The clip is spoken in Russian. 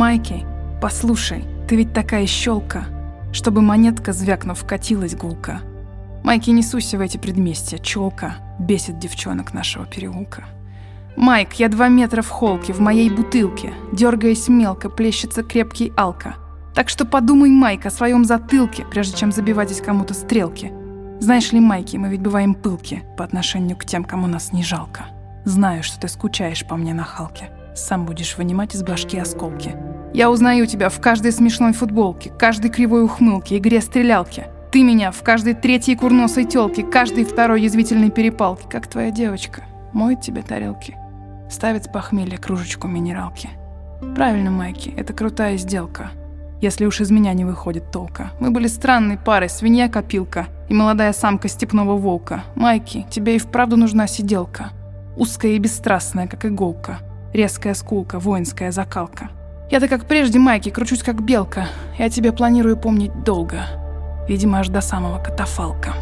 Майки, послушай, ты ведь такая щелка, чтобы монетка, звякнув, катилась гулка. Майки, не суйся в эти предместья, челка бесит девчонок нашего переулка. Майк, я два метра в холке, в моей бутылке, дергаясь мелко, плещется крепкий алка. Так что подумай, Майк, о своем затылке, прежде чем забивать здесь кому-то стрелки. Знаешь ли, Майки, мы ведь бываем пылки по отношению к тем, кому нас не жалко. Знаю, что ты скучаешь по мне на Халке. Сам будешь вынимать из башки осколки. Я узнаю тебя в каждой смешной футболке, каждой кривой ухмылке, игре стрелялки. Ты меня в каждой третьей курносой тёлке, каждой второй язвительной перепалке, как твоя девочка. Моет тебе тарелки. Ставит с похмелья кружечку минералки. Правильно, Майки, это крутая сделка. Если уж из меня не выходит толка. Мы были странной парой, свинья-копилка и молодая самка степного волка. Майки, тебе и вправду нужна сиделка. Узкая и бесстрастная, как иголка. Резкая скулка, воинская закалка. Я-то как прежде, Майки, кручусь как белка. Я тебе планирую помнить долго. Видимо, аж до самого катафалка.